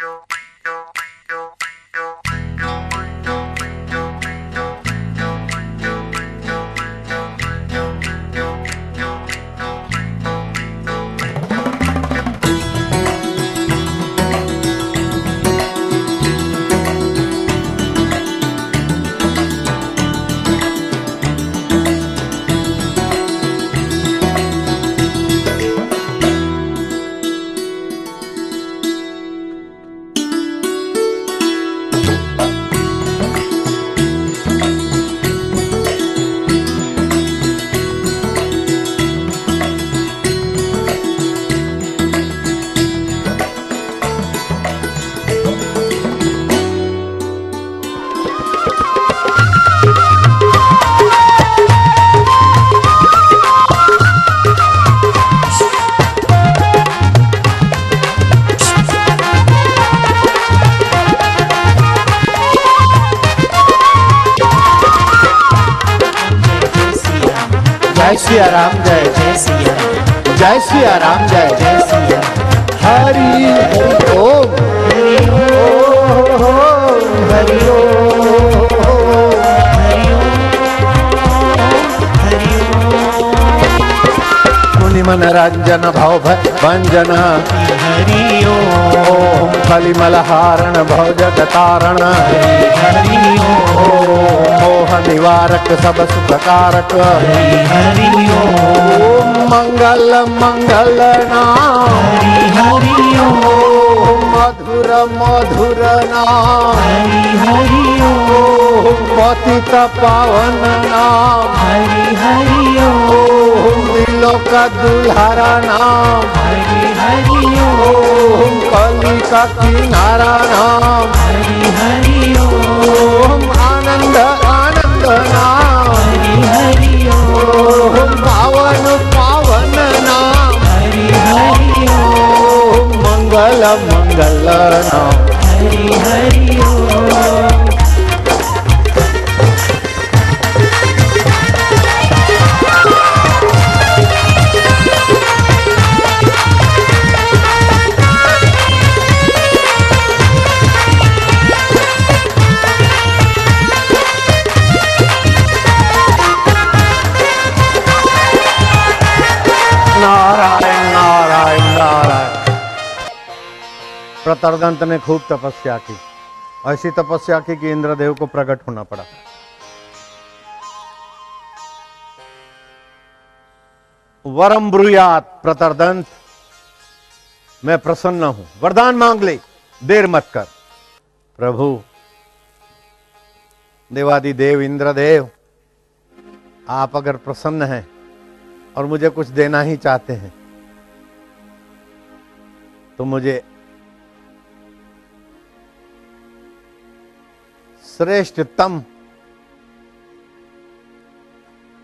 you. Siya Ram जय ओम फलिमल हारण भव जग तारण हरि ओम ओम मोह निवारक सब सुख कारक ओम मंगल मंगल नाम। मधुर मधुर नाम। पतित पावन नाम। दिलों का दुल्हारा नाम। हरि हरि ओम कली का किनारा नाम। हरि हरि ओम आनंद आनंद नाम। हरि ओम पावन पावन नाम। हरि हरि ओम मंगल मंगल नाम। हरि हरि ओम प्रतरदंत ने खूब तपस्या की। ऐसी तपस्या की कि इंद्रदेव को प्रकट होना पड़ा। वरम ब्रुयात प्रतरदंत मैं प्रसन्न हूँ। वरदान मांग ले। देर मत कर। प्रभु देवादि देव इंद्रदेव, आप अगर प्रसन्न हैं और मुझे कुछ देना ही चाहते हैं तो मुझे श्रेष्ठतम,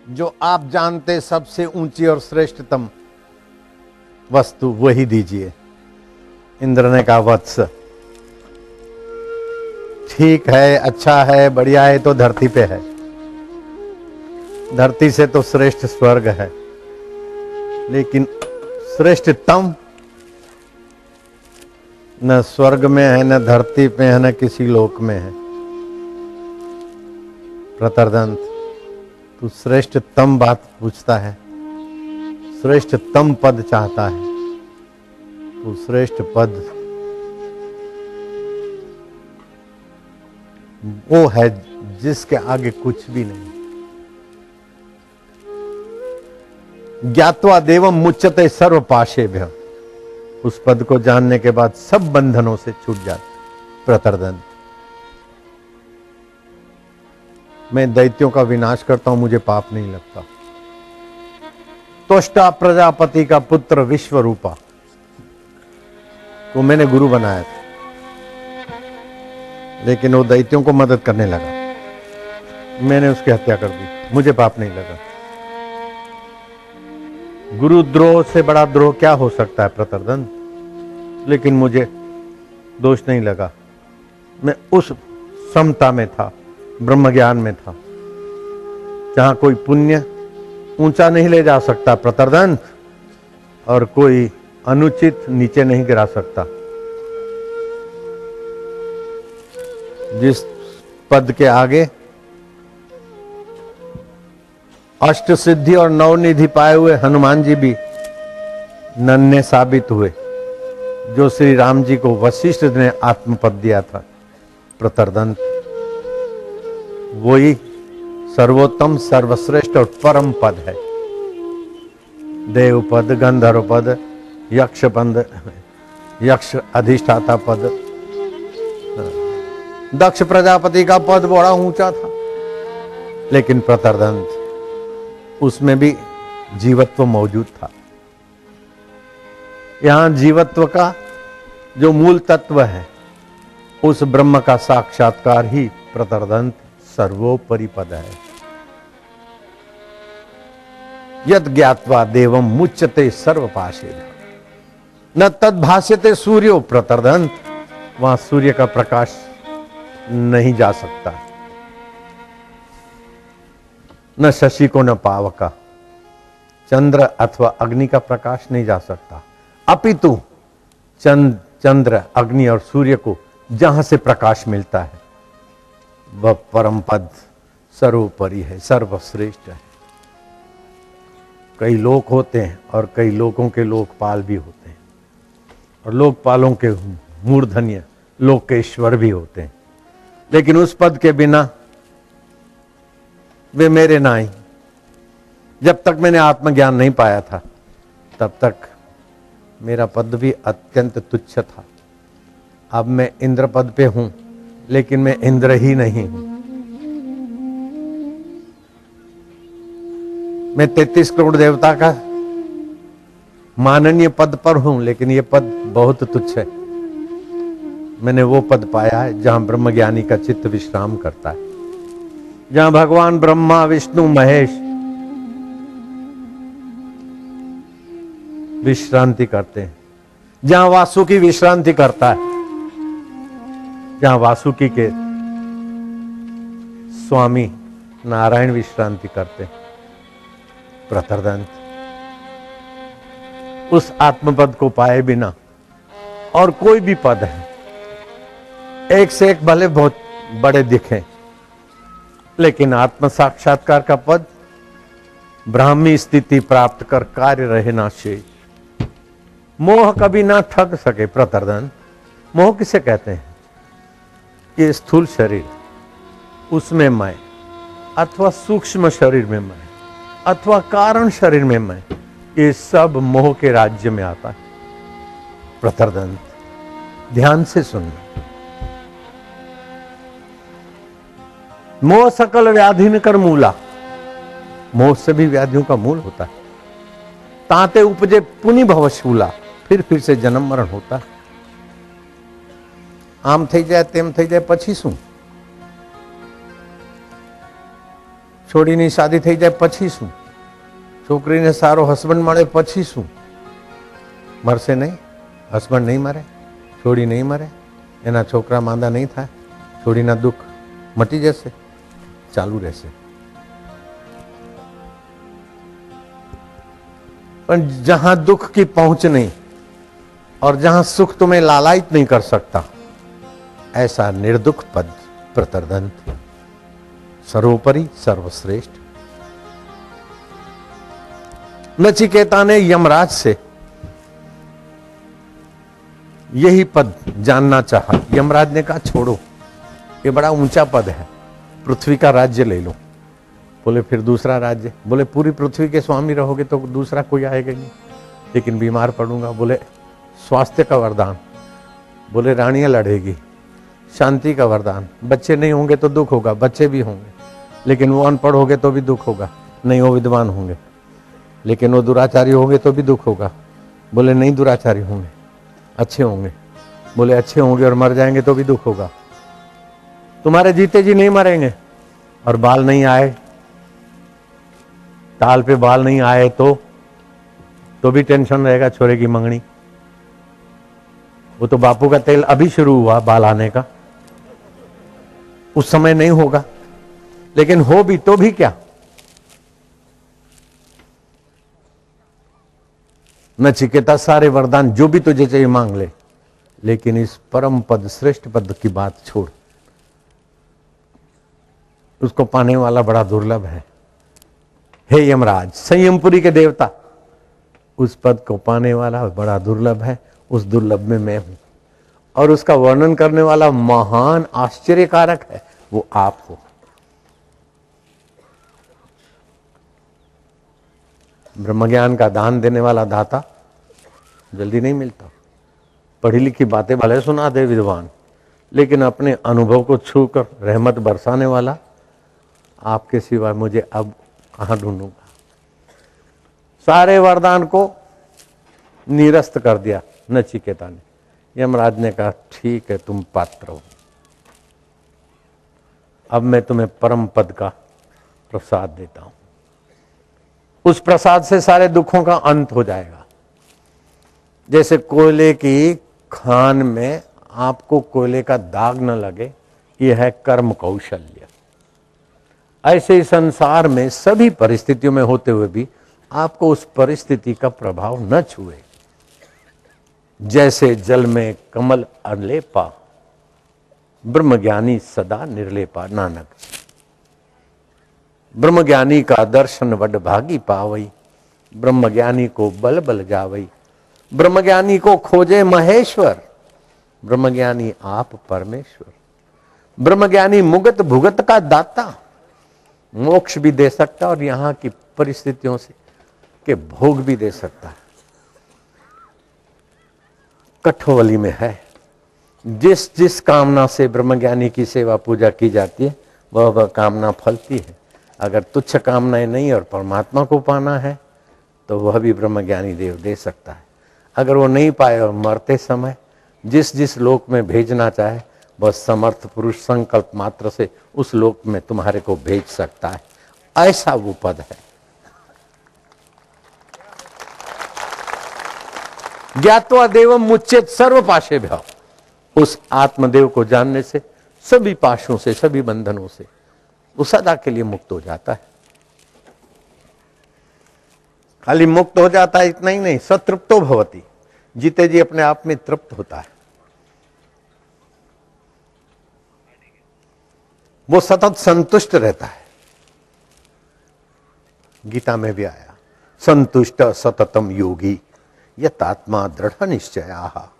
जो आप जानते सबसे ऊँची और श्रेष्ठतम वस्तु वही दीजिए। इंद्र ने कहा, वत्स। ठीक है अच्छा है, बढ़िया है तो धरती पे है। धरती से तो श्रेष्ठ स्वर्ग है, लेकिन श्रेष्ठतम न स्वर्ग में है, न धरती पे है, न किसी लोक में है। प्रतरदंत तू श्रेष्ठतम बात पूछता है श्रेष्ठतम पद चाहता है, तू श्रेष्ठ पद। वो है जिसके आगे कुछ भी नहीं। ज्ञातवा देवम मुच्यते सर्व पाशे उस पद को जानने के बाद सब बंधनों से छूट जाते प्रतरदंत मैं दैत्यों का विनाश करता हूँ, मुझे पाप नहीं लगता। तोष्टा प्रजापति का पुत्र विश्व रूपा को मैंने गुरु बनाया था। लेकिन वो दैत्यों को मदद करने लगा। मैंने उसकी हत्या कर दी, मुझे पाप नहीं लगा। गुरुद्रोह से बड़ा द्रोह क्या हो सकता है, प्रतरदन? लेकिन मुझे दोष नहीं लगा। मैं उस समता में था। ब्रह्म ज्ञान में था। जहाँ कोई पुण्य ऊँचा नहीं ले जा सकता, प्रतरदन, और कोई अनुचित नीचे नहीं गिरा सकता। जिस पद के आगे अष्ट सिद्धि और नवनिधि पाए हुए हनुमान जी भी नन्हे साबित हुए, जो श्री राम जी को वशिष्ठ ने आत्मपद दिया था प्रतरदंत वही सर्वोत्तम, सर्वश्रेष्ठ और परम पद है। देव पद गंधर्व पद यक्ष पद यक्ष अधिष्ठाता पद। दक्ष प्रजापति का पद बड़ा ऊँचा था, लेकिन प्रतरदंत, उसमें भी जीवत्व मौजूद था। यहाँ जीवत्व का जो मूल तत्व है, उस ब्रह्म का साक्षात्कार ही प्रतरदंत सर्वोपरि पद है। यद ज्ञातवा देवम मुच्यते सर्वपाशे न तद भाष्यते सूर्यो प्रतरदंत वहाँ सूर्य का प्रकाश नहीं जा सकता। न शशि को न पावका, चंद्र अथवा अग्नि का प्रकाश नहीं जा सकता। अपितु चंद, चंद्र, अग्नि और सूर्य को जहाँ से प्रकाश मिलता है वह परम पद सर्वोपरि है, सर्वश्रेष्ठ है। कई लोक होते हैं और कई लोगों के लोकपाल भी होते हैं। और लोकपालों के मूर्धन्य लोकेश्वर भी होते हैं। लेकिन उस पद के बिना वे मेरे ना ही जब तक मैंने आत्मज्ञान नहीं पाया था, तब तक मेरा पद भी अत्यंत तुच्छ था। अब मैं इंद्र पद पे हूँ। लेकिन मैं इंद्र ही नहीं हूँ। मैं तैतीस करोड़ देवता का माननीय पद पर हूँ, लेकिन यह पद बहुत तुच्छ है। मैंने वो पद पाया है जहाँ ब्रह्म ज्ञानी का चित्त विश्राम करता है। जहाँ भगवान ब्रह्मा, विष्णु, महेश विश्रांति करते हैं। जहाँ वासुकी विश्रांति करता है। जहाँ वासुकी के स्वामी नारायण विश्रांति करते प्रतरदंत। उस आत्मपद को पाए बिना और कोई भी पद है। एक से एक भले बहुत बड़े दिखे। लेकिन आत्म साक्षात्कार का पद ब्राह्मी स्थिति प्राप्त कर कार्य रहे ना शेष। मोह कभी ना ठग सके प्रतरदन मोह किसे कहते हैं? ये स्थूल शरीर, उसमें मैं, अथवा सूक्ष्म शरीर में मैं, अथवा कारण शरीर में मैं, ये सब मोह के राज्य में आता है। प्रतरदंत, ध्यान से सुनना। मोह सकल व्याधि कर मूला। मोह से भी व्याधियों का मूल होता है। ताते उपजे पुनि भवशूला फिर फिर से जन्म मरण होता है। આમ થઈ જાય તેમ થઈ જાય પછી શું છોડીની શાદી થઈ જાય પછી શું છોકરીને સારો હસબન્ડ મળે પછી શું મરશે નહીં હસબન્ડ નહીં મરે છોડી નહીં મરે એના છોકરા માંદા નહીં થાય છોડીના દુઃખ મટી જશે ચાલુ રહેશે પણ जहां दुख की पहुंच नहीं और जहां सुख तुम्हें लालायित नहीं कर सकता ऐसा निर्दुख पद प्रतरदंत। सर्वोपरि सर्वश्रेष्ठ। नचिकेता ने यमराज से यही पद जानना चाहा। यमराज ने कहा, छोड़ो, ये बड़ा ऊँचा पद है, पृथ्वी का राज्य ले लो। बोले, फिर दूसरा राज्य? बोले, पूरी पृथ्वी के स्वामी रहोगे तो दूसरा कोई आएगा नहीं, लेकिन बीमार पड़ूँगा। बोले, स्वास्थ्य का वरदान। बोले, रानियाँ लड़ेगी शांति का वरदान। बच्चे नहीं होंगे तो दुख होगा, बच्चे भी होंगे। लेकिन वो अनपढ़ होंगे तो भी दुख होगा, नहीं वो विद्वान होंगे। लेकिन वो दुराचारी होंगे तो भी दुख होगा। बोले, नहीं दुराचारी होंगे, अच्छे होंगे। बोले, अच्छे होंगे और मर जाएँगे तो भी दुख होगा। तुम्हारे जीते जी नहीं मरेंगे और बाल नहीं आए। ताल पे बाल नहीं आए तो तो भी टेंशन रहेगा छोरे की मंगनी। वो तो बापू का तेल अभी शुरू हुआ बाल आने का। उस समय नहीं होगा। लेकिन हो भी तो भी क्या? नचिकेता सारे वरदान जो भी तुझे चाहिए मांग ले, लेकिन इस परम पद, श्रेष्ठ पद की बात छोड़। उसको पाने वाला बड़ा दुर्लभ है। हे यमराज, संयमपुरी के देवता, उस पद को पाने वाला बड़ा दुर्लभ है। उस दुर्लभ में मैं हूँ। और उसका वर्णन करने वाला महान आश्चर्यकारक है, वो आप हो ब्रह्म ज्ञान का दान देने वाला दाता जल्दी नहीं मिलता। पढ़ी लिखी बातें भले सुना दे विद्वान, लेकिन अपने अनुभव को छू कर रहमत बरसाने वाला आपके सिवा मुझे अब कहाँ ढूंढूँगा? सारे वरदान को निरस्त कर दिया नचिकेता ने। यमराज ने कहा, ठीक है, तुम पात्र हो। अब मैं तुम्हें परम पद का प्रसाद देता हूँ। उस प्रसाद से सारे दुखों का अंत हो जाएगा। जैसे कोयले की खान में आपको कोयले का दाग न लगे यह है कर्म कौशल्य। ऐसे ही संसार में सभी परिस्थितियों में होते हुए भी आपको उस परिस्थिति का प्रभाव न छुए। जैसे जल में कमल अलेपा ब्रह्मज्ञानी सदा निर्लेपा, नानक। ब्रह्मज्ञानी का दर्शन वड भागी पावई, ब्रह्मज्ञानी को बल बल जावई। ब्रह्मज्ञानी को खोजे महेश्वर, ब्रह्मज्ञानी आप परमेश्वर। ब्रह्मज्ञानी मुगत भुगत का दाता, मोक्ष भी दे सकता और यहाँ की परिस्थितियों से, के भोग भी दे सकता है। कठोवली में है। जिस जिस कामना से ब्रह्मज्ञानी की सेवा पूजा की जाती है, वह वह कामना फलती है। अगर तुच्छ कामनाएँ नहीं और परमात्मा को पाना है तो वह भी ब्रह्मज्ञानी देव दे सकता है। अगर वो नहीं पाए और मरते समय जिस जिस लोक में भेजना चाहे, वह समर्थ पुरुष संकल्प मात्र से उस लोक में तुम्हारे को भेज सकता है। ऐसा वो पद है। ज्ञातवा देवम मुच्चेत सर्व पाशे भाव उस आत्मदेव को जानने से, सभी पाशों से, सभी बंधनों से वो सदा के लिए मुक्त हो जाता है। खाली मुक्त हो जाता है, इतना ही नहीं, सतृप्तो भवती। जीते जी अपने आप में तृप्त होता है। वो सतत संतुष्ट रहता है। गीता में भी आया, संतुष्ट सततम योगी। यत्मा दृढ़ निश्चया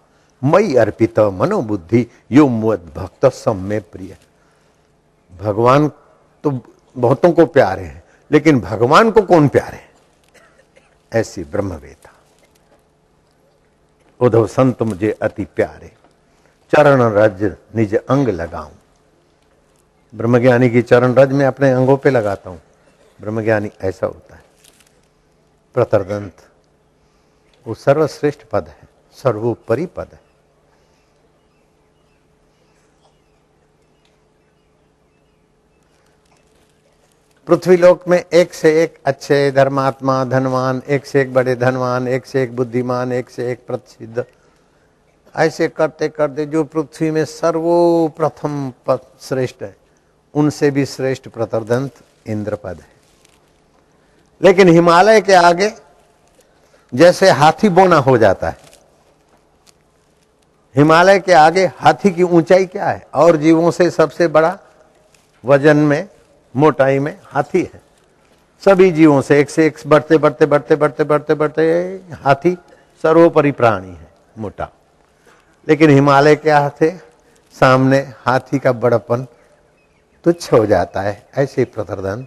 मई अर्पित मनोबुद्धि यो मुद भक्त सम्य प्रिय। भगवान तो बहुतों को प्यारे हैं, लेकिन भगवान को कौन प्यारे है? ऐसी ब्रह्मवेता। उधव संत मुझे अति प्यारे। चरण रज निज अंग लगाऊँ। ब्रह्मज्ञानी की चरण रज में अपने अंगों पे लगाता हूँ। ब्रह्मज्ञानी ऐसा होता है। प्रतरदंत वो सर्वश्रेष्ठ पद है, सर्वोपरि पद है। पृथ्वी लोक में एक से एक अच्छे धर्मात्मा, धनवान, एक से एक बड़े धनवान, एक से एक बुद्धिमान, एक से एक प्रसिद्ध, ऐसे करते करते जो पृथ्वी में सर्वोप्रथम पद श्रेष्ठ है, उनसे भी श्रेष्ठ प्रतरदंत इंद्रपद है। लेकिन हिमालय के आगे जैसे हाथी बोना हो जाता है। हिमालय के आगे हाथी की ऊंचाई क्या है? और जीवों से सबसे बड़ा वज़न में, मोटाई में हाथी है। सभी जीवों से एक से एक बढ़ते बढ़ते बढ़ते बढ़ते बढ़ते बढ़ते हाथी सर्वोपरि प्राणी है, मोटा। लेकिन हिमालय क्या है सामने हाथी का बड़पन तुच्छ हो जाता है। ऐसे प्रतरदन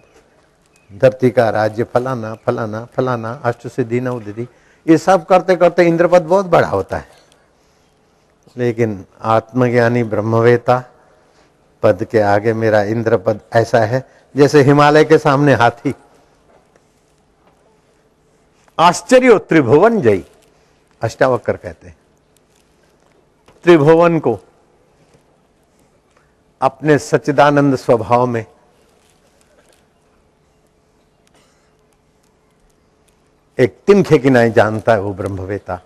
धरती का राज्य फलाना फलाना फलाना अष्ट सिद्धि नवदिधि ये सब करते करते इंद्रपद बहुत बड़ा होता है। लेकिन आत्मज्ञानी ब्रह्मवेता पद के आगे मेरा इंद्रपद ऐसा है, जैसे हिमालय के सामने हाथी। आश्चर्य, त्रिभुवन जई अष्टावक्र कहते हैं। त्रिभुवन को अपने सच्चिदानंद स्वभाव में एक तिनखे की नहीं जानता है वो ब्रह्मवेता।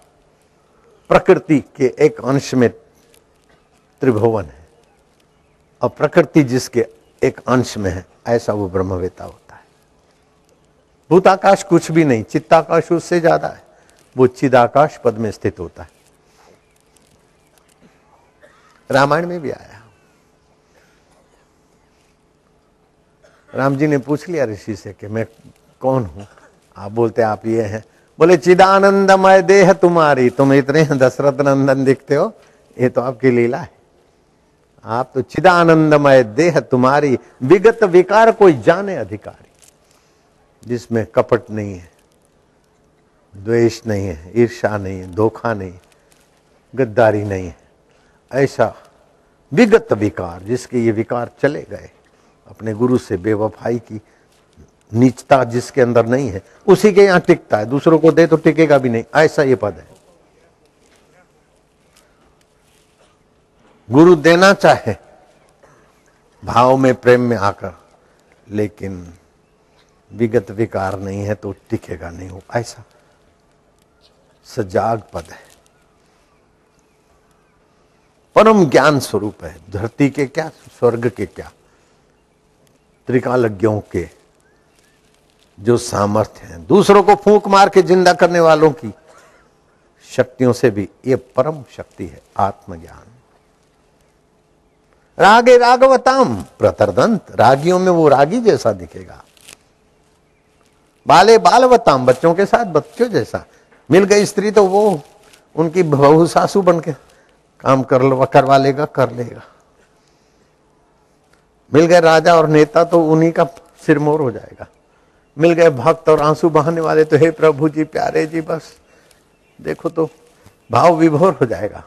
प्रकृति के एक अंश में त्रिभुवन है। और प्रकृति जिसके एक अंश में है, ऐसा वो ब्रह्मवेता होता है। भूताकाश कुछ भी नहीं, चित्ताकाश उससे ज़्यादा है। वो चिदाकाश पद में स्थित होता है। रामायण में भी आया। राम जी ने पूछ लिया ऋषि से कि मैं कौन हूँ? आप बोलते आप ये हैं। बोले, चिदानंदमय देह तुम्हारी, तुम इतने दशरथ नंदन दिखते हो, ये तो आपकी लीला है। आप तो चिदानंदमय देह तुम्हारी, विगत विकार कोई जाने अधिकारी, जिसमें कपट नहीं है, द्वेष नहीं है ईर्षा नहीं है, धोखा नहीं गद्दारी नहीं है। ऐसा विगत विकार, जिसके ये विकार चले गए, अपने गुरु से बेवफाई की नीचता जिसके अंदर नहीं है, उसी के यहाँ टिकता है, दूसरों को दे तो टिकेगा भी नहीं, ऐसा ये पद है। गुरु देना चाहे, भाव में प्रेम में आकर, लेकिन विगत विकार नहीं है तो टिकेगा नहीं हो, ऐसा सजाग पद है। परम ज्ञान स्वरूप है, धरती के क्या, स्वर्ग के क्या, त्रिकालज्ञों के जो सामर्थ्य हैं। दूसरों को फूंक मार के ज़िंदा करने वालों की शक्तियों से भी ये परम शक्ति है, आत्मज्ञान। रागे रागवताम प्रतरदंत, रागियों में वो रागी जैसा दिखेगा। बाले बालवताम, बच्चों के साथ बच्चों जैसा। मिल गई स्त्री तो वो, उनकी बहु सासू बन के काम कर करवा लेगा, कर लेगा। मिल गए राजा और नेता तो उन्हीं का सिरमोर हो जाएगा। मिल गए भक्त और आँसू बहाने वाले। तो हे प्रभु जी, प्यारे जी, बस। देखो तो भाव विभोर हो जाएगा।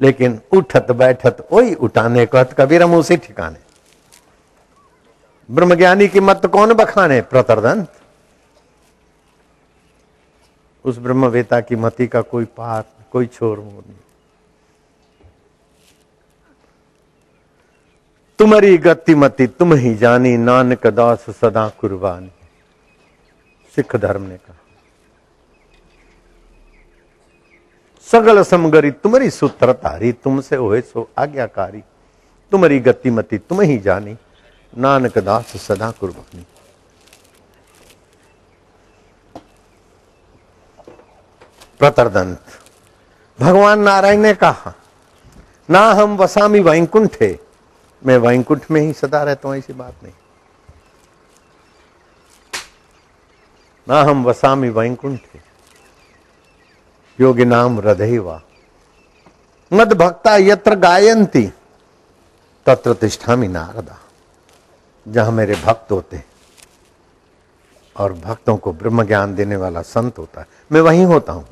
लेकिन उठत बैठत वही उठाने कहत कबीर हम उसी ठिकाने। ब्रह्मज्ञानी की मत कौन बखाने, प्रतरदंत? उस ब्रह्मवेता की मति का कोई पार, कोई छोर मोर नहीं। तुम्हारी गतिमति तुम ही जानी नानक दास सदा कुर्बानी। सिख धर्म ने कहा। सगल समगरी तुम्हारी सूत्रधारी तुमसे होए सो आज्ञाकारी। तुम्हारी गतिमति तुम ही जानी। नानक दास सदा कुर्बानी प्रतरदंत, भगवान नारायण ने कहा, ना हम वसामी वैकुंठ है। मैं वैकुंठ में ही सदा रहता हूँ, ऐसी बात नहीं। ना हम वसामी वैकुंठ योगी नाम हृदय वा मद भक्ता यत्र गायंती तत्र तिष्ठामी नारदा। जहाँ मेरे भक्त होते और भक्तों को ब्रह्म ज्ञान देने वाला संत होता है, मैं वहीं होता हूँ।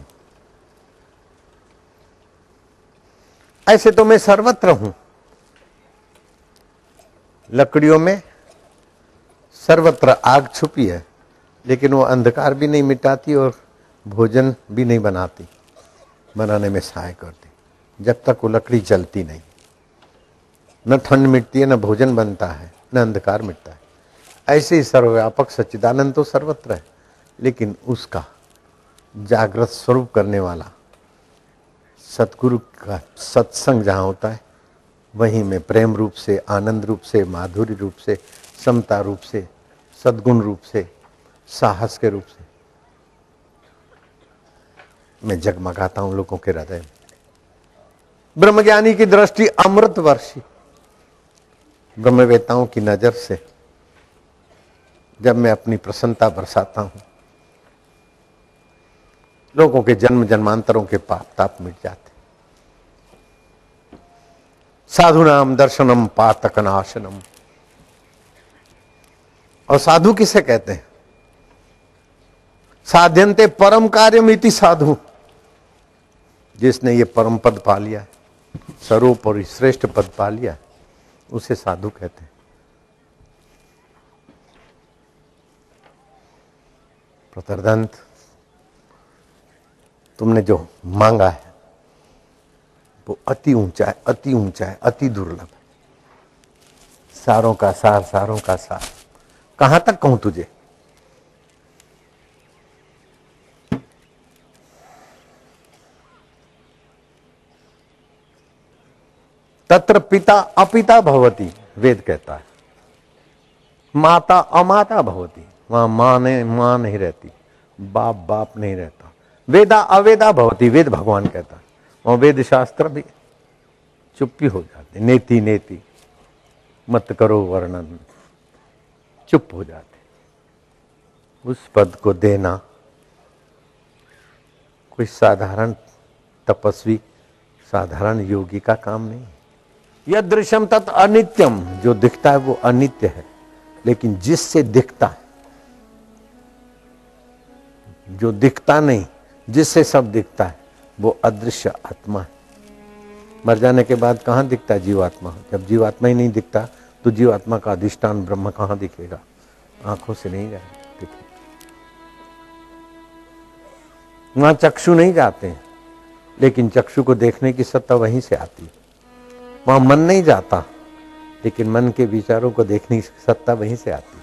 ऐसे तो मैं सर्वत्र हूँ। लकड़ियों में सर्वत्र आग छुपी है लेकिन वो अंधकार भी नहीं मिटाती और भोजन भी नहीं बनाती, बनाने में सहाय करती, जब तक वो लकड़ी जलती नहीं। न ठंड मिटती है, न भोजन बनता है, न अंधकार मिटता है। ऐसे ही सर्वव्यापक सच्चिदानंद तो सर्वत्र है, लेकिन उसका जागृत स्वरूप करने वाला सतगुरु का सत्संग जहाँ होता है, वहीं में प्रेम रूप से, आनंद रूप से, माधुरी रूप से, समता रूप से, सद्गुण रूप से साहस के रूप से। मैं जगमगाता हूँ लोगों के हृदय में। ब्रह्मज्ञानी की दृष्टि अमृत वर्षी ब्रह्मवेताओं की नज़र से जब मैं अपनी प्रसन्नता बरसाता हूँ, लोगों के जन्म जन्मांतरों के पाप ताप मिट जाते साधु नाम दर्शनम पातक नाशनम और साधु किसे कहते हैं? साध्यंते परम कार्यम इति साधु। जिसने ये परम पद पा लिया है स्वरूप और श्रेष्ठ पद पा लिया है, उसे साधु कहते हैं। प्रतरदंत, तुमने जो मांगा है, वो अति ऊँचा है, अति ऊँचा है, अति दुर्लभ है। सारों का सार, सारों का सार। कहाँ तक कहूँ तुझे? तत्र पिता अपिता भवती, वेद कहता है। माता अमाता भवती, वहाँ माँ ने, माँ नहीं रहती, बाप बाप नहीं रहता। वेदा अवेदा भवती, वेद भगवान कहता है। वहाँ वेद शास्त्र भी चुप्पी हो जाती, नेति नेति, मत करो वर्णन, चुप हो जाते। उस पद को देना कोई साधारण तपस्वी, साधारण योगी का काम नहीं। यह दृश्यम तत् अनित्यम। जो दिखता है वो अनित्य है, लेकिन जिससे दिखता है, जो दिखता नहीं, जिससे सब दिखता है, वो अदृश्य आत्मा है। मर जाने के बाद कहाँ दिखता है जीवात्मा? जब जीवात्मा ही नहीं दिखता तो जीवात्मा का अधिष्ठान ब्रह्म कहाँ दिखेगा? आँखों से नहीं जाएगा वहाँ चक्षु नहीं जाते हैं, लेकिन चक्षु को देखने की सत्ता वहीं से आती है। वहाँ मन नहीं जाता, लेकिन मन के विचारों को देखने की सत्ता वहीं से आती।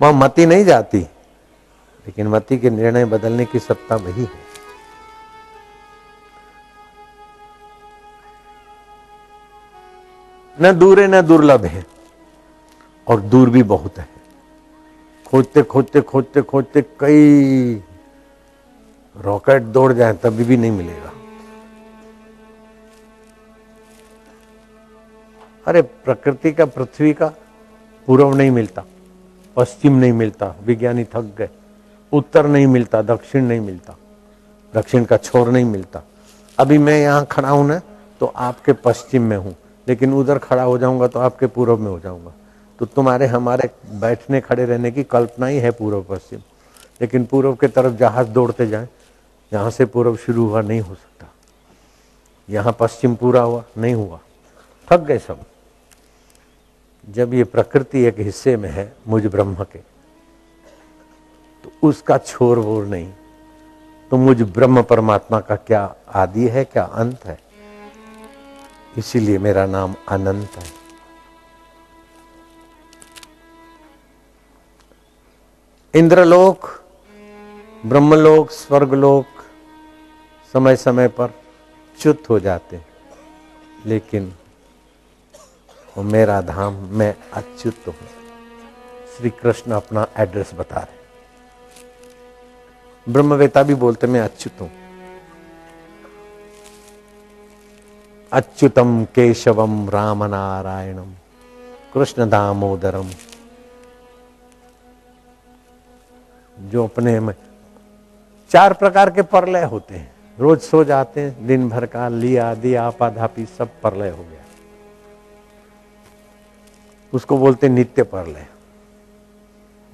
वहाँ मति नहीं जाती, लेकिन मति के निर्णय बदलने की सत्ता वही है। न दूर है, न दुर्लभ है, और दूर भी बहुत है। खोजते खोजते खोजते खोजते कई रॉकेट दौड़ जाए, तभी भी नहीं मिलेगा। अरे, प्रकृति का पृथ्वी का पूर्व नहीं मिलता, पश्चिम नहीं मिलता, विज्ञानी थक गए, उत्तर नहीं मिलता, दक्षिण नहीं मिलता, दक्षिण का छोर नहीं मिलता। अभी मैं यहाँ खड़ा हूँ ना तो आपके पश्चिम में हूँ, लेकिन उधर खड़ा हो जाऊँगा तो आपके पूर्व में हो जाऊँगा। तो तुम्हारे, हमारे बैठने खड़े रहने की कल्पना ही है पूर्व पश्चिम। लेकिन पूर्व के तरफ़ जहाज़ दौड़ते जाए, यहाँ से पूर्व शुरू हुआ, नहीं हो सकता। यहाँ पश्चिम पूरा हुआ, नहीं हुआ। थक गए सब। जब ये प्रकृति एक हिस्से में है, मुझ ब्रह्म के तो उसका छोर वोर नहीं। तो मुझ ब्रह्म परमात्मा का क्या आदि है, क्या अंत है? इसीलिए मेरा नाम अनंत है। इंद्रलोक, ब्रह्मलोक, स्वर्गलोक समय समय पर च्युत हो जाते लेकिन वो मेरा धाम मैं अच्युत हूँ। श्री कृष्ण अपना एड्रेस बता रहे ब्रह्मवेता भी बोलते, मैं अच्युत हूँ। अच्युतम केशवम राम नारायणम कृष्ण दामोदरम। जो अपने में चार प्रकार के परलय होते हैं। रोज सो जाते हैं, दिन भर का लिया, दिया आपाधापी सब परलय हो गया। उसको बोलते नित्य परलय।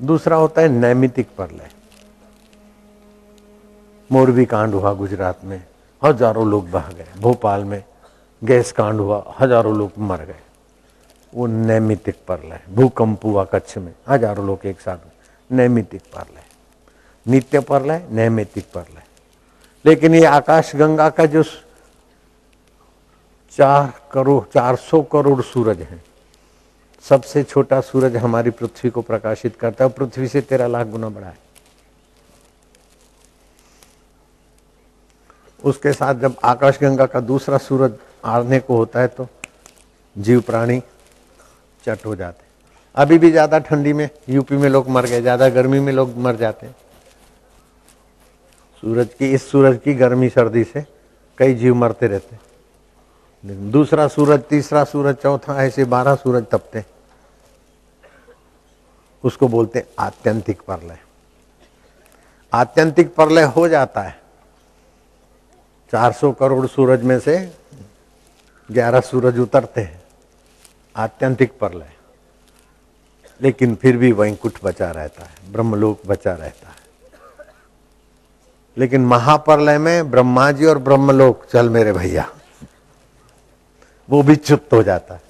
दूसरा होता है नैमितिक परलय। मोरबी कांड हुआ गुजरात में, हज़ारों लोग बह गए। भोपाल में गैस कांड हुआ, हज़ारों लोग मर गए। वो नैमितिक परलय, भूकंप हुआ कच्छ में, हज़ारों लोग एक साथ नैमितिक परलय। नित्य परलय, नैमितिक परलय। लेकिन ये आकाश गंगा का जो चार करोड़, चार सौ करोड़ सूरज है सबसे छोटा सूरज हमारी पृथ्वी को प्रकाशित करता है पृथ्वी से तेरह लाख गुना बड़ा है। उसके साथ जब आकाश गंगा का दूसरा सूरज आने को होता है तो जीव प्राणी चट हो जाते अभी भी ज़्यादा ठंडी में यूपी में लोग मर गए, ज़्यादा गर्मी में लोग मर जाते हैं। सूरज की, इस सूरज की गर्मी सर्दी से कई जीव मरते रहते लेकिन दूसरा सूरज, तीसरा सूरज, चौथा, ऐसे बारह सूरज तपते उसको बोलते हैं आत्यंतिक प्रलय। आत्यंतिक प्रलय हो जाता है। 400 करोड़ सूरज में से 11 सूरज उतरते हैं। आत्यंतिक प्रलय। लेकिन फिर भी वैंकुट बचा रहता है, ब्रह्मलोक बचा रहता है। लेकिन महाप्रलय में ब्रह्मा जी और ब्रह्मलोक, चल मेरे भैया। वो भी चुप्त हो जाता है।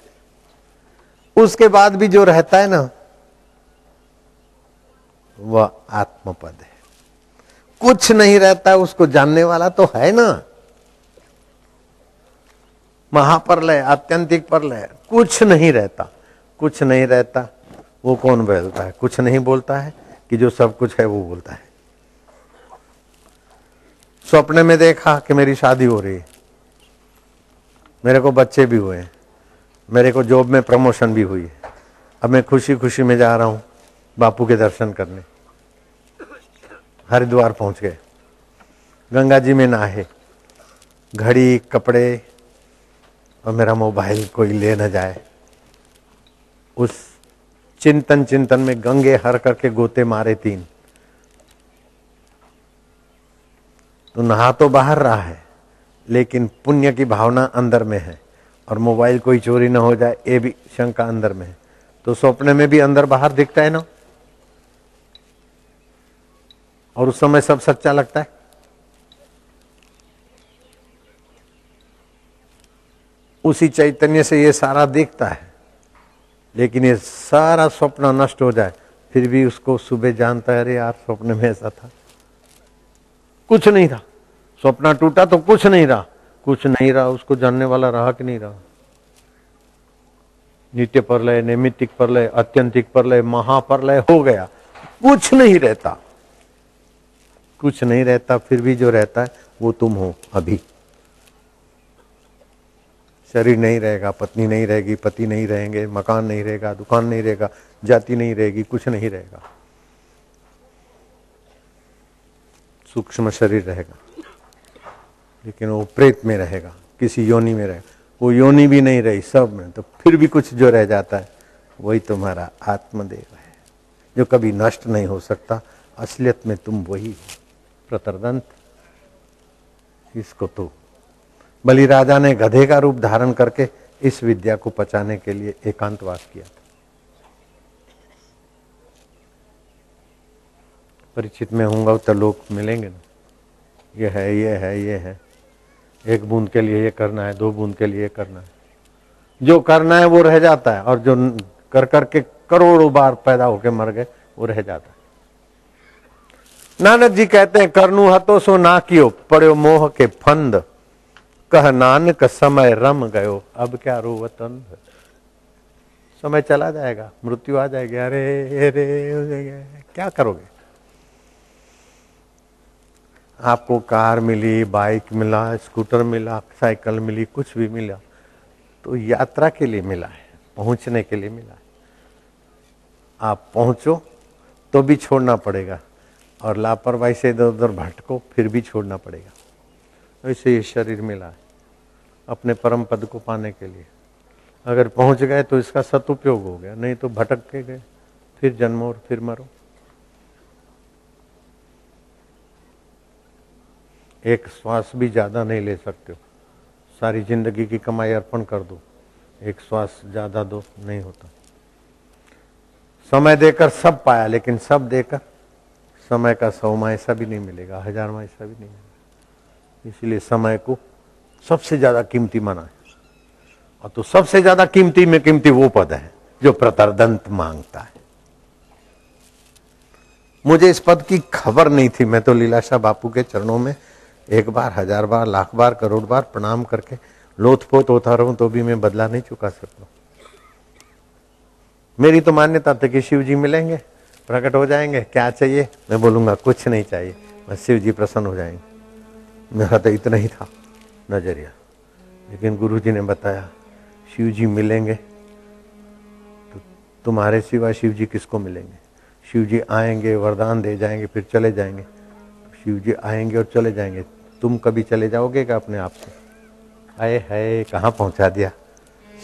उसके बाद भी जो रहता है ना वह आत्मपद है। कुछ नहीं रहता, उसको जानने वाला तो है ना। महाप्रलय, आत्यंतिक प्रलय, कुछ नहीं रहता। कुछ नहीं रहता, वो कौन बोलता है? कुछ नहीं बोलता है कि जो सब कुछ है वो बोलता है। सपने में देखा कि मेरी शादी हो रही है। मेरे को बच्चे भी हुए हैं। मेरे को जॉब में प्रमोशन भी हुई है। अब मैं खुशी खुशी में जा रहा हूँ बापू के दर्शन करने। हरिद्वार पहुँच गए। गंगा जी में नहाए। घड़ी, कपड़े और मेरा मोबाइल कोई ले न जाए। उस चिंतन चिंतन में गंगे हर करके गोते मारे तीन। तो नहा तो बाहर रहा है, लेकिन पुण्य की भावना अंदर में है और मोबाइल कोई चोरी ना हो जाए, ये भी शंका अंदर में है। तो सपने में भी अंदर बाहर दिखता है ना? और उस समय सब सच्चा लगता है। उसी चैतन्य से ये सारा देखता है, लेकिन ये सारा स्वप्न नष्ट हो जाए, फिर भी उसको सुबह जानता है, अरे यार स्वप्न में ऐसा था। कुछ नहीं था स्वप्न टूटा तो कुछ नहीं रहा। कुछ नहीं रहा, उसको जानने वाला रहा कि नहीं रहा। नित्य परलय, नैमित्तिक परलय अत्यंतिक परलय, महापरलय हो गया। कुछ नहीं रहता। कुछ नहीं रहता, फिर भी जो रहता है, वो तुम हो अभी। शरीर नहीं रहेगा, पत्नी नहीं रहेगी, पति नहीं रहेंगे, मकान नहीं रहेगा, दुकान नहीं रहेगा, जाति नहीं रहेगी, कुछ नहीं रहेगा। सूक्ष्म शरीर रहेगा, लेकिन वो प्रेत में रहेगा, किसी योनि में रहेगा। वो योनि भी नहीं रही सब में तो फिर भी कुछ जो रह जाता है, वही तुम्हारा आत्मदेव है, जो कभी नष्ट नहीं हो सकता, असलियत में तुम वही हो। प्रतरदंत। इसको तो बलि राजा ने गधे का रूप धारण करके इस विद्या को पचाने के लिए एकांतवास किया था। परिचित में होऊँगा तो लोग मिलेंगे ना। ये है ये है ये है। एक बूंद के लिए ये करना है, दो बूंद के लिए ये करना है। जो करना है वो रह जाता है, और जो कर करके करोड़ों बार पैदा होके मर गए, वो रह जाता है। नानक जी कहते हैं, करनू हतो सो ना कियो पड़ो मोह के फंद। कह नानक, समय रम गयो, अब क्या रोवतन समय चला जाएगा, मृत्यु आ जाएगी। अरे अरे क्या करोगे? आपको कार मिली, बाइक मिला, स्कूटर मिला, साइकिल मिली, कुछ भी मिला तो यात्रा के लिए मिला है, पहुँचने के लिए मिला है। आप पहुंचो तो भी छोड़ना पड़ेगा। और लापरवाही से इधर उधर भटको, फिर भी छोड़ना पड़ेगा। ऐसे ये शरीर मिला है, अपने परम पद को पाने के लिए। अगर पहुँच गए तो इसका सदुपयोग हो गया, नहीं तो भटक के गए, फिर जन्मो और फिर मरो। एक श्वास भी ज़्यादा नहीं ले सकते हो। सारी ज़िंदगी की कमाई अर्पण कर दो, एक श्वास ज़्यादा दो नहीं होता। समय देकर सब पाया, लेकिन सब देकर समय का सौमा ऐसा भी नहीं मिलेगा हजारवा ऐसा भी नहीं मिलेगा। इसलिए समय को सबसे ज़्यादा कीमती माना है। और तो सबसे ज़्यादा कीमती में कीमती वो पद है जो प्रतरदंत माँगता है। मुझे इस पद की खबर नहीं थी। मैं तो लीलाशाह बापू के चरणों में एक बार, हज़ार बार, लाख बार, करोड़ बार प्रणाम करके लोथपोत होता रहूँ तो भी मैं बदला नहीं चुका सकता। मेरी तो मान्यता थी कि शिव जी मिलेंगे। प्रकट हो जाएँगे? क्या चाहिए? मैं बोलूँगा, कुछ नहीं चाहिए। बस शिव जी प्रसन्न हो जाएँगे। मेरा तो इतना ही था नज़रिया। लेकिन गुरु जी ने बताया, शिव जी मिलेंगे तो तुम्हारे सिवा शिव जी किसको मिलेंगे? शिव जी आएँगे, वरदान दे जाएँगे, फिर चले जाएँगे। शिव जी आएँगे और चले जाएँगे। तुम कभी चले जाओगे क्या अपने आप से आए है कहाँ पहुँचा दिया?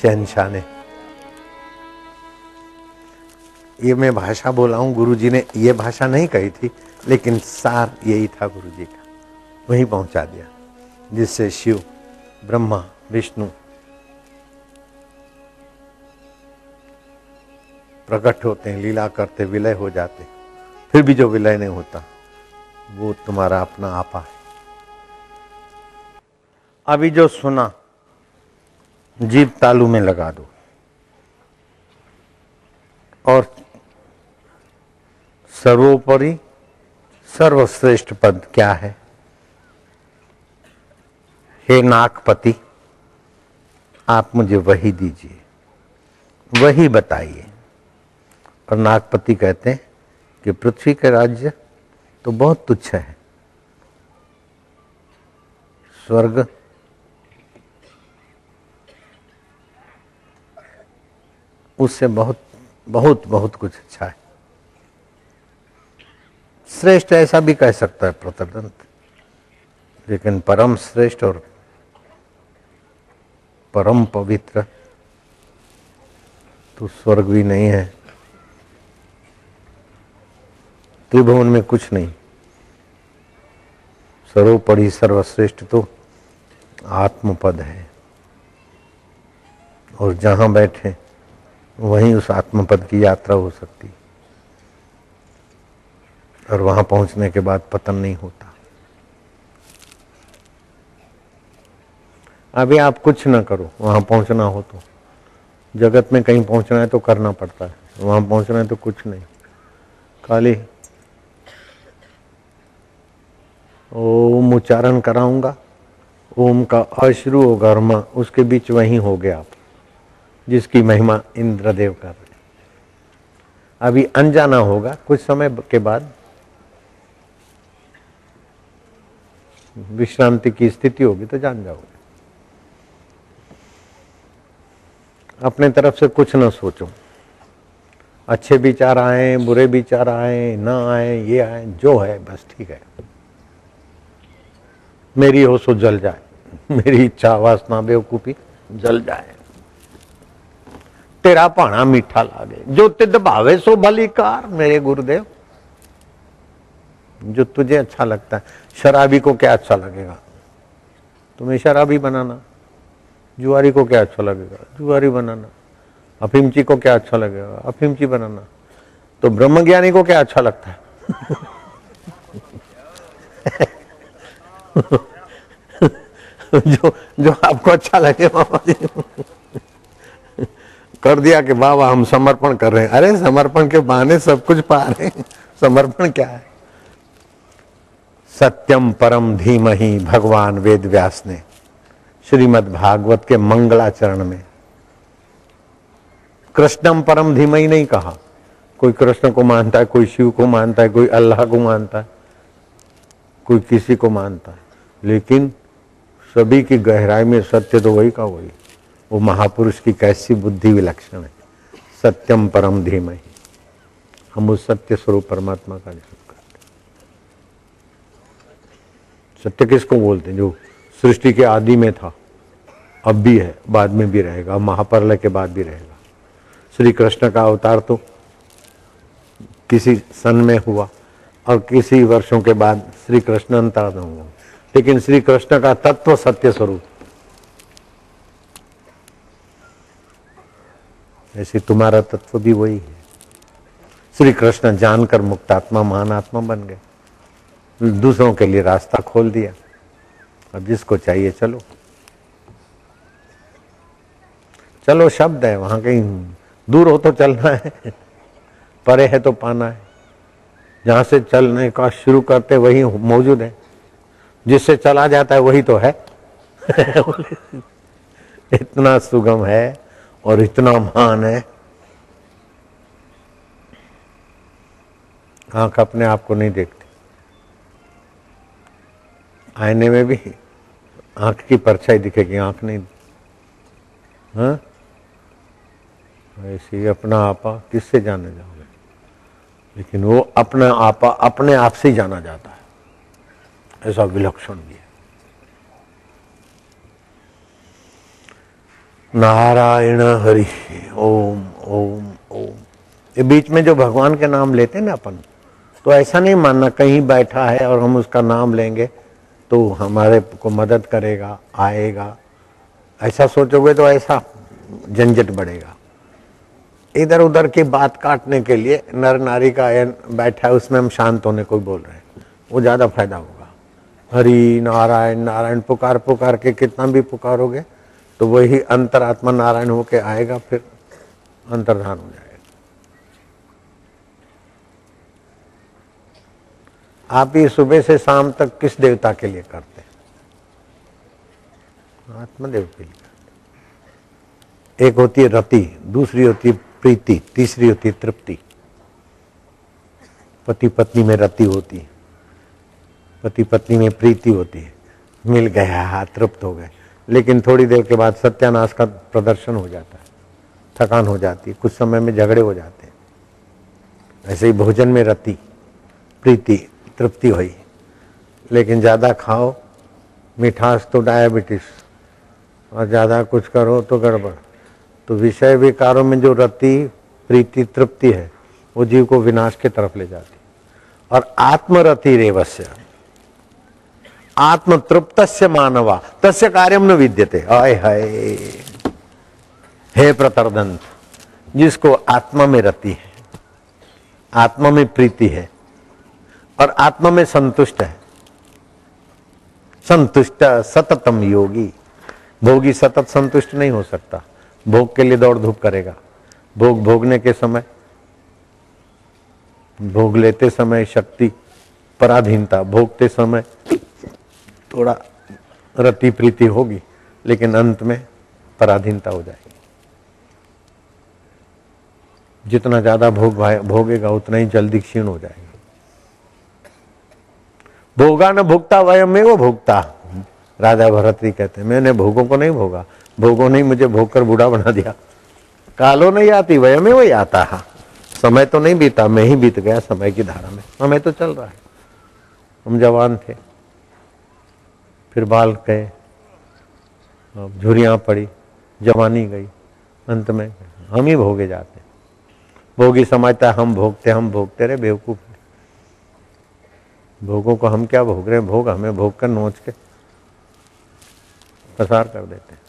शहनशाह ने। ये मैं भाषा बोला हूँ गुरु जी ने ये भाषा नहीं कही थी, लेकिन सार यही था गुरु जी का। वहीं पहुँचा दिया, जिससे शिव, ब्रह्मा, विष्णु प्रकट होते हैं, लीला करते, विलय हो जाते फिर भी जो विलय नहीं होता, वो तुम्हारा अपना आपा है। अभी जो सुना, जीव तालू में लगा दो। और सर्वोपरि सर्वश्रेष्ठ पद क्या है? हे नागपति, आप मुझे वही दीजिए, वही बताइए। और नागपति कहते हैं कि पृथ्वी के राज्य तो बहुत तुच्छ है। स्वर्ग उससे बहुत बहुत बहुत कुछ अच्छा है। श्रेष्ठ ऐसा भी कह सकता है प्रतरदंत लेकिन परम श्रेष्ठ और परम पवित्र तो स्वर्ग भी नहीं है। त्रिभुवन में कुछ नहीं। सर्वोपरि सर्वश्रेष्ठ तो आत्मपद है। और जहाँ बैठे, वहीं उस आत्मपद की यात्रा हो सकती और वहाँ पहुँचने के बाद पतन नहीं होता। अभी आप कुछ ना करो, वहाँ पहुँचना हो तो। जगत में कहीं पहुँचना है तो करना पड़ता है, वहाँ पहुँचना है तो कुछ नहीं। खाली ओम उच्चारण कराऊँगा, ओम का अश्रु होगा और माँ उसके बीच वहीं हो गया आप, जिसकी महिमा इंद्रदेव रहे अभी अनजाना होगा, कुछ समय के बाद विश्रांति की स्थिति होगी तो जान जाओगे। अपने तरफ़ से कुछ ना सोचो। अच्छे विचार आए, बुरे विचार आए, ना आए, ये आए, जो है, बस ठीक है। मेरी हो सो जल जाए। मेरी इच्छा, वासना, बेवकूफ़ी जल जाए। तेरा पाना मीठा लागे। जो तिद भावे सो भली कार मेरे गुरुदेव। जो तुझे अच्छा लगता है। शराबी को क्या अच्छा लगेगा? तुम्हें शराबी बनाना। जुआरी को क्या अच्छा लगेगा? जुआरी बनाना। अफीमची को क्या अच्छा लगेगा? अफीमची बनाना। तो ब्रह्मज्ञानी को क्या अच्छा लगता है? जो जो आपको अच्छा लगे बाबा जी। कर दिया कि बाबा, हम समर्पण कर रहे हैं। अरे, समर्पण के बहाने सब कुछ पा रहे हैं। समर्पण क्या है? सत्यम परम धीमही भगवान वेद व्यास ने श्रीमद् भागवत के मंगलाचरण में। कृष्णम परम धीमही नहीं कहा। कोई कृष्ण को मानता है, कोई शिव को मानता है, कोई अल्लाह को मानता है, कोई किसी को मानता है। लेकिन सभी की गहराई में सत्य तो वही का वही। वो महापुरुष की कैसी बुद्धि विलक्षण है। सत्यम परम धीमही। हम उस सत्य स्वरूप परमात्मा का ध्यान करते सत्य किसको बोलते हैं? जो सृष्टि के आदि में था। अब भी है, बाद में भी रहेगा। महाप्रलय के बाद भी रहेगा। श्री कृष्ण का अवतार तो किसी सन में हुआ और किसी वर्षों के बाद श्री कृष्ण अंतराध होंगे लेकिन श्री कृष्ण का तत्व सत्य स्वरूप। ऐसे तुम्हारा तत्व भी वही है। श्री कृष्ण जानकर मुक्तात्मा महान आत्मा बन गए। दूसरों के लिए रास्ता खोल दिया। अब जिसको चाहिए चलो। चलो शब्द है, वहाँ कहीं दूर हो तो चलना है, परे है तो पाना है। जहाँ से चलने का शुरू करते वही मौजूद है। जिससे चला जाता है वही तो है। इतना सुगम है और इतना महान है। आँख अपने आप को नहीं देखती। आईने में भी आँख की परछाई दिखेगी, आँख नहीं। हाँ? ऐसे ही अपना आपा किससे जाने जाओगे? लेकिन वो अपना आपा अपने आप से जाना जाता है। ऐसा विलक्षण भी है। नारायण हरि, ओम ओम ओम। ये बीच में जो भगवान के नाम लेते हैं ना अपन तो ऐसा नहीं मानना, कहीं बैठा है और हम उसका नाम लेंगे तो हमारे को मदद करेगा, आएगा। ऐसा सोचोगे तो ऐसा झंझट बढ़ेगा। इधर उधर की बात काटने के लिए नर नारी का बैठा है, उसमें हम शांत होने को बोल रहे हैं। वो ज़्यादा फ़ायदा होगा। हरि, नारायण नारायण पुकार पुकार के कितना भी पुकारोगे तो वही अंतरात्मा नारायण होके आएगा, फिर अंतर्धान हो जाएगा। आप ये सुबह से शाम तक किस देवता के लिए करते हैं? आत्मदेव के लिए एक होती है रति, दूसरी होती है प्रीति, तीसरी होती है तृप्ति। पति पत्नी में रति होती है पति पत्नी में प्रीति होती है। मिल गया हाथ तृप्त हो गए। लेकिन थोड़ी देर के बाद सत्यानाश का प्रदर्शन हो जाता है। थकान हो जाती है, कुछ समय में झगड़े हो जाते हैं। ऐसे ही भोजन में रति, प्रीति तृप्ति हुई। लेकिन ज़्यादा खाओ, मिठास तो डायबिटीज़ और ज़्यादा कुछ करो तो गड़बड़। तो विषय विकारों में जो रति, प्रीति, तृप्ति है, वो जीव को विनाश के तरफ़ ले जाती और आत्मरति रेवस्य आत्म तृप्त मानवा, तस्य कार्यम न विद्यते। आय हाय। हे प्रतरदंत, जिसको आत्मा में रति है, आत्मा में प्रीति है और आत्मा में संतुष्ट है। संतुष्ट सततम योगी। भोगी सतत संतुष्ट नहीं हो सकता। भोग के लिए दौड़ धूप करेगा। भोग भोगने के समय, भोग लेते समय शक्ति, पराधीनता, भोगते समय थोड़ा रति प्रीति होगी, लेकिन अंत में पराधीनता हो जाएगी। जितना ज़्यादा भोग भोगेगा, उतना ही जल्दी क्षीण हो जाएगा। भोगा न भोगता, वयम में वो भोगता। राजा भरतरी कहते, मैंने भोगों को नहीं भोगा, भोगों ने मुझे भोग कर बूढ़ा बना दिया। कालो नहीं आती, वयम में वही आता है। समय तो नहीं बीता, मैं ही बीत गया समय की धारा में। समय तो चल रहा है। हम जवान थे। फिर बाल गए झुरियाँ पड़ी, जवानी गई। अंत में, हम ही भोगे जाते। भोगी समझता हम भोगते हम भोगते रहे, बेवकूफ़ भोगों को हम क्या भोग रहे हैं? भोग हमें भोग कर नोच के प्रसार कर देते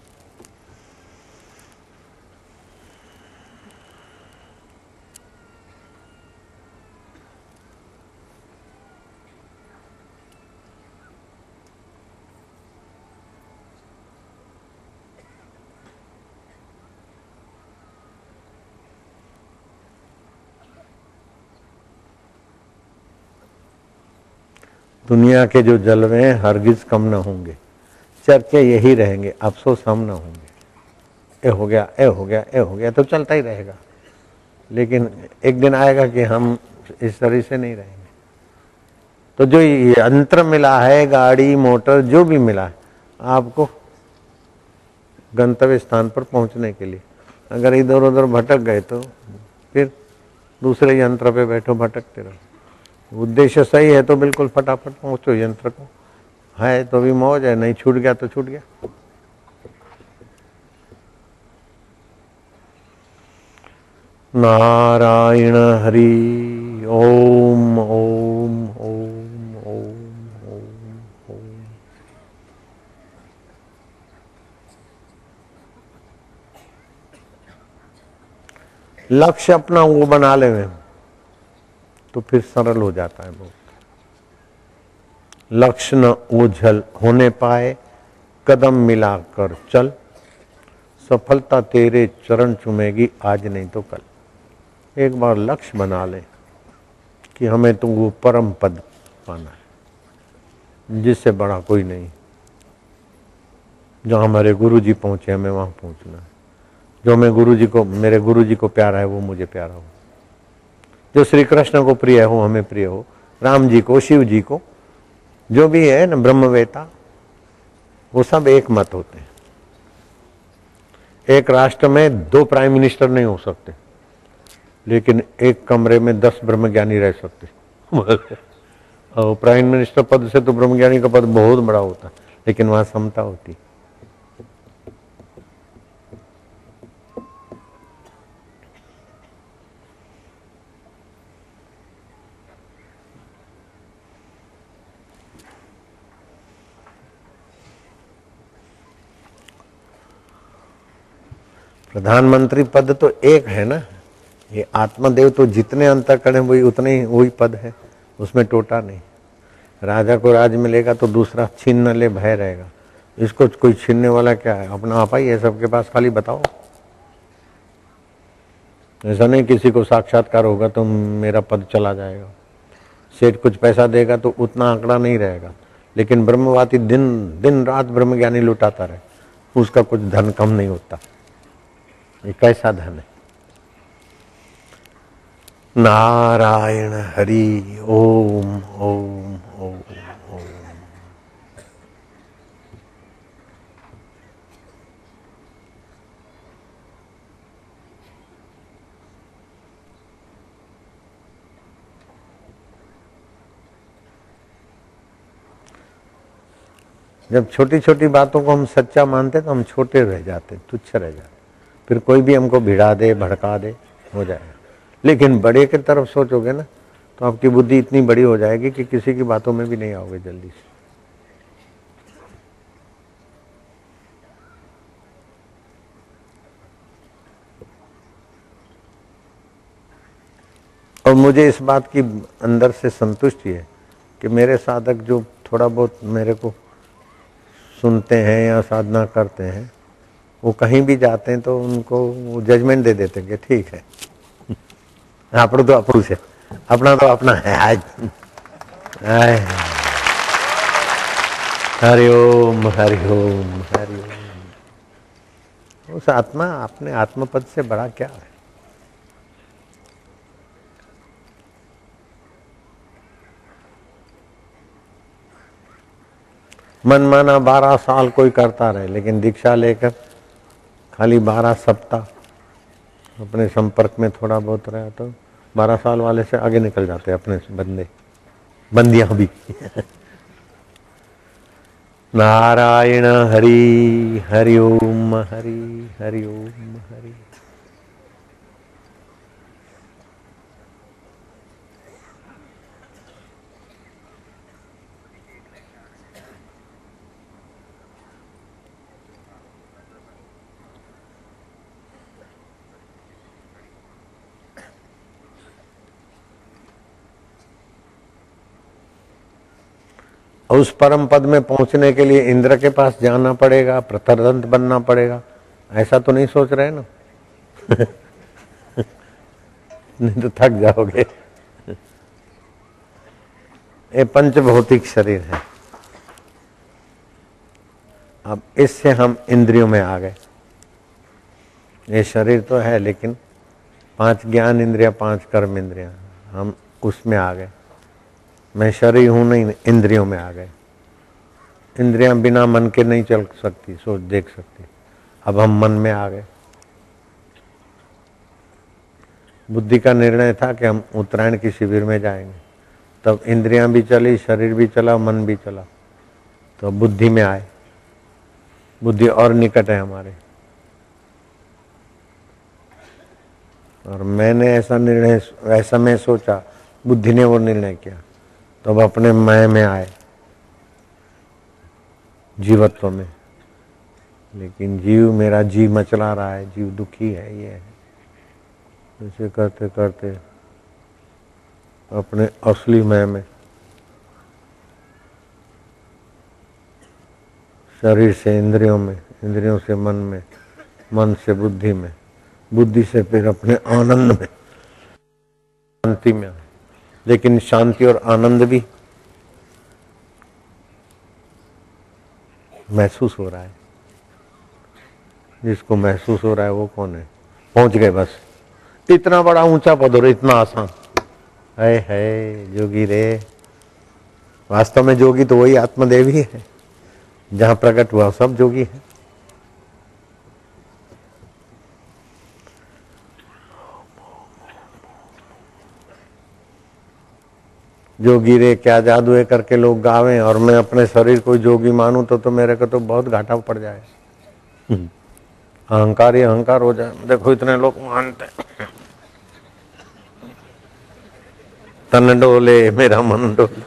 दुनिया के जो जलवे हैं, हरगिज कम ना होंगे। चर्चे यही रहेंगे, अफसोस हम ना होंगे। ए हो गया, ए हो गया, ए हो गया तो चलता ही रहेगा। लेकिन एक दिन आएगा कि हम इस तरह से नहीं रहेंगे। तो जो यंत्र मिला है, गाड़ी, मोटर, जो भी मिला है, आपको गंतव्य स्थान पर पहुँचने के लिए। अगर इधर उधर भटक गए तो फिर दूसरे यंत्र पे बैठो, भटकते रहो। उद्देश्य सही है तो बिल्कुल फटाफट पहुंचो यंत्र को। है तो भी मौज है, नहीं छूट गया तो छूट गया। नारायण हरि, ओम ओम ओम ओम ओम। ओम लक्ष्य अपना वो बना ले। तो फिर सरल हो जाता है बहुत लक्ष्य न ओझल होने पाए, कदम मिलाकर चल। सफलता तेरे चरण चुमेगी, आज नहीं तो कल। एक बार लक्ष्य बना ले कि हमें तो वो परम पद पाना है, जिससे बड़ा कोई नहीं। जहाँ हमारे गुरु जी पहुँचे, हमें वहाँ पहुँचना है। जो मैं गुरु जी को, मेरे गुरु जी को प्यारा है, वो मुझे प्यारा हो जो श्री कृष्ण को प्रिय हो, हमें प्रिय हो, राम जी को, शिव जी को, जो भी है ना, ब्रह्मवेता, वो सब एक मत होते हैं। एक राष्ट्र में दो प्राइम मिनिस्टर नहीं हो सकते, लेकिन एक कमरे में दस ब्रह्मज्ञानी रह सकते। और प्राइम मिनिस्टर पद से तो ब्रह्मज्ञानी का पद बहुत बड़ा होता है, लेकिन वहाँ समता होती प्रधानमंत्री पद तो एक है ना? ये आत्मदेव तो जितने अंतर करें वही उतने ही, वही पद है। उसमें टोटा नहीं। राजा को राज मिलेगा तो दूसरा छीन न ले भय रहेगा। इसको कोई छीनने वाला क्या है? अपना आप ही है सबके पास खाली बताओ। ऐसा नहीं किसी को साक्षात्कार होगा तो मेरा पद चला जाएगा। सेठ कुछ पैसा देगा तो उतना आंकड़ा नहीं रहेगा। लेकिन ब्रह्मवाती दिन दिन रात ब्रह्म ज्ञानी लुटाता रहे। उसका कुछ धन कम नहीं होता। ये कैसा धन है? नारायण हरि ओम ओम ओम ओम। जब छोटी छोटी बातों को हम सच्चा मानते तो हम छोटे रह जाते तुच्छ रह जाते फिर कोई भी हमको भिड़ा दे, भड़का दे, हो जाएगा। लेकिन बड़े की तरफ़ सोचोगे ना तो आपकी बुद्धि इतनी बड़ी हो जाएगी कि किसी की बातों में भी नहीं आओगे जल्दी से। और मुझे इस बात की अंदर से संतुष्टि है कि मेरे साधक जो थोड़ा बहुत मेरे को सुनते हैं या साधना करते हैं वो कहीं भी जाते हैं तो उनको वो जजमेंट दे देते हैं कि ठीक है આપણું તો આપણું છે આપણા તો આપણા હે આજ हरिओम हरिओम हरिओम उस आत्मा अपने आत्मपद से बड़ा क्या है मन माना बारह साल कोई करता रहे लेकिन दीक्षा लेकर खाली बारह सप्ताह अपने संपर्क में थोड़ा बहुत रहा तो बारह साल वाले से आगे निकल जाते अपने बंदे। बंदियाँ भी। नारायण हरि हरिओम हरि हरि ओम, हरि। और उस परम पद में पहुँचने के लिए इंद्र के पास जाना पड़ेगा, प्रतरदंत बनना पड़ेगा। ऐसा तो नहीं सोच रहे ना? नहीं तो थक जाओगे। ये पंच भौतिक शरीर है। अब इससे हम इंद्रियों में आ गए। ये शरीर तो है, लेकिन पाँच ज्ञान इंद्रिया, पाँच कर्म इंद्रिया, हम उसमें आ गए। मैं शरीर हूँ नहीं, इंद्रियों में आ गए। इंद्रियाँ बिना मन के नहीं चल सकती सोच देख सकती। अब हम मन में आ गए। बुद्धि का निर्णय था कि हम उत्तरायण की शिविर में जाएँगे। तब इंद्रियाँ भी चली, शरीर भी चला, मन भी चला। तो बुद्धि में आए। बुद्धि और निकट है हमारे। और मैंने ऐसा निर्णय, ऐसा मैं सोचा, बुद्धि ने वो निर्णय किया। तो अपने मैं में आए, जीवत्व में। लेकिन जीव मेरा जीव मचला रहा है, जीव दुखी है, ये है। ऐसे करते करते अपने असली मैं में शरीर से, इंद्रियों में, इंद्रियों से मन में, मन से बुद्धि में, बुद्धि से फिर अपने आनंद में, शांति में लेकिन शांति और आनंद भी महसूस हो रहा है। जिसको महसूस हो रहा है वो कौन है? पहुँच गए बस। इतना बड़ा ऊँचा पद और इतना आसान। है है जोगी रे। वास्तव में जोगी तो वही आत्मदेव ही है। जहाँ प्रकट हुआ, सब जोगी है। जोगी रे क्या जादू है करके लोग गावे और मैं अपने शरीर को जोगी मानूं तो तो मेरे को तो बहुत घाटा पड़ जाए। अहंकार ही अहंकार हो जाए। देखो इतने लोग मानते तन डोले मेरा मन डोले।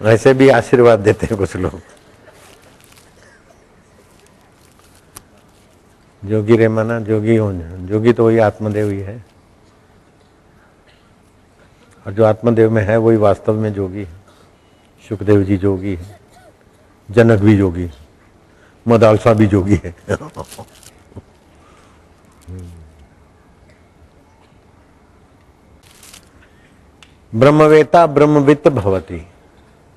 ऐसे भी आशीर्वाद देते हैं कुछ लोग। जोगी रे मना जोगी हो जोगी तो वही आत्मदेव ही है। और जो आत्मदेव में है, वही वास्तव में जोगी है। सुखदेव जी जोगी है। जनक भी जोगी है। मदालसा भी जोगी है। ब्रह्मवेता ब्रह्मवित्त भवती।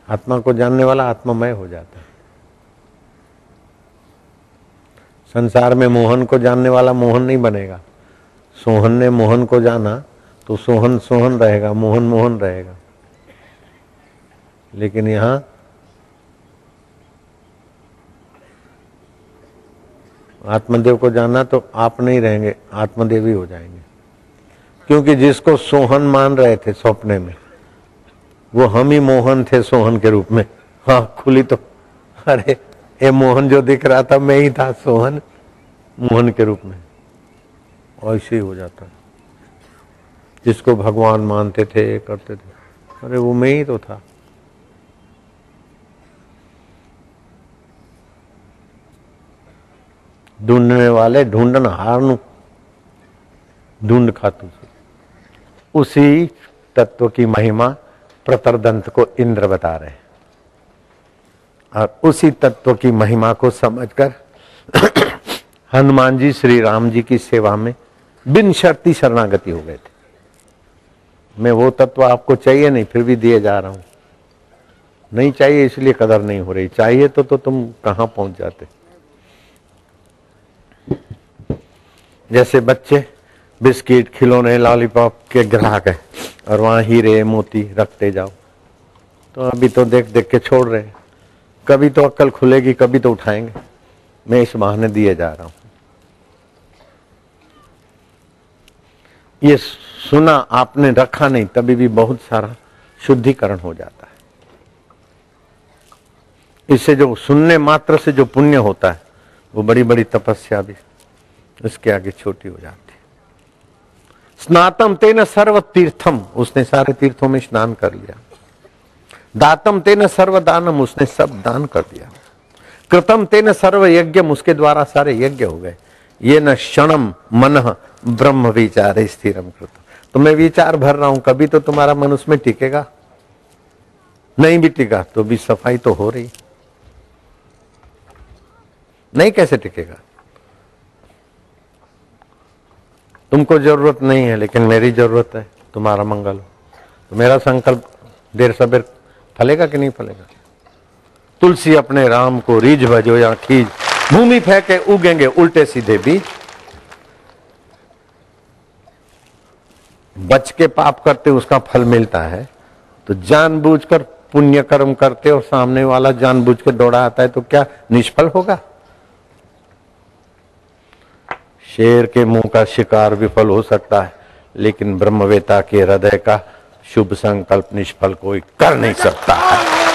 आत्मा को जानने वाला आत्मामय हो जाता है। संसार में मोहन को जानने वाला मोहन नहीं बनेगा। सोहन ने मोहन को जाना तो सोहन सोहन रहेगा, मोहन मोहन रहेगा। लेकिन यहाँ आत्मदेव को जाना तो आप नहीं रहेंगे, आत्मदेव ही हो जाएँगे। क्योंकि जिसको सोहन मान रहे थे सपने में, वो हम ही मोहन थे सोहन के रूप में। हाँ खुली तो। अरे, ये मोहन जो दिख रहा था, मैं ही था सोहन, मोहन के रूप में। ऐसे ही हो जाता। जिसको भगवान मानते थे करते थे। अरे, वो मैं ही तो था। ढूँढने वाले ढूंढन हार ढूंढ खातू उसी तत्व की महिमा प्रतरदंत को इंद्र बता रहे और उसी तत्व की महिमा को समझकर हनुमान जी श्री राम जी की सेवा में बिन शर्ती शरणागति हो गए थे। मैं वो तत्व आपको चाहिए नहीं, फिर भी दिए जा रहा हूँ। नहीं चाहिए इसलिए कदर नहीं हो रही। चाहिए तो तो तुम कहाँ पहुँच जाते? जैसे बच्चे बिस्किट, खिलौने, लॉलीपॉप के ग्राहक है और वहाँ हीरे, मोती रखते जाओ। तो अभी तो देख देख के छोड़ रहे कभी तो अक्ल खुलेगी, कभी तो उठाएँगे। मैं इस बहाने दिए जा रहा हूँ। ये सुना आपने, रखा नहीं, तभी भी बहुत सारा शुद्धिकरण हो जाता है। इससे जो सुनने मात्र से जो पुण्य होता है, वो बड़ी बड़ी तपस्या भी उसके आगे छोटी हो जाती है। स्नातम तेन सर्व तीर्थम उसने सारे तीर्थों में स्नान कर लिया। दातम तेन सर्व दानम उसने सब दान कर दिया। कृतम तेन सर्व यज्ञ उसके द्वारा सारे यज्ञ हो गए। ये न क्षणम मन ब्रह्म विचार स्थिरम कृत तो मैं विचार भर रहा हूँ, कभी तो तुम्हारा मन उसमें टिकेगा। नहीं भी टिका तो भी सफ़ाई तो हो रही। नहीं कैसे टिकेगा? तुमको ज़रूरत नहीं है, लेकिन मेरी ज़रूरत है, तुम्हारा मंगल हो। तो मेरा संकल्प, देर सबेर फलेगा कि नहीं फलेगा? तुलसी अपने राम को रीझ भजो या खींच भूमि फेंके उगेंगे उल्टे सीधे बीज। बच के पाप करते, उसका फल मिलता है। तो जानबूझकर पुण्य कर्म करते और सामने वाला जानबूझ कर दौड़ा आता है तो क्या निष्फल होगा? शेर के मुँह का शिकार विफल हो सकता है, लेकिन ब्रह्मवेता के हृदय का शुभ संकल्प निष्फल कोई कर नहीं सकता। है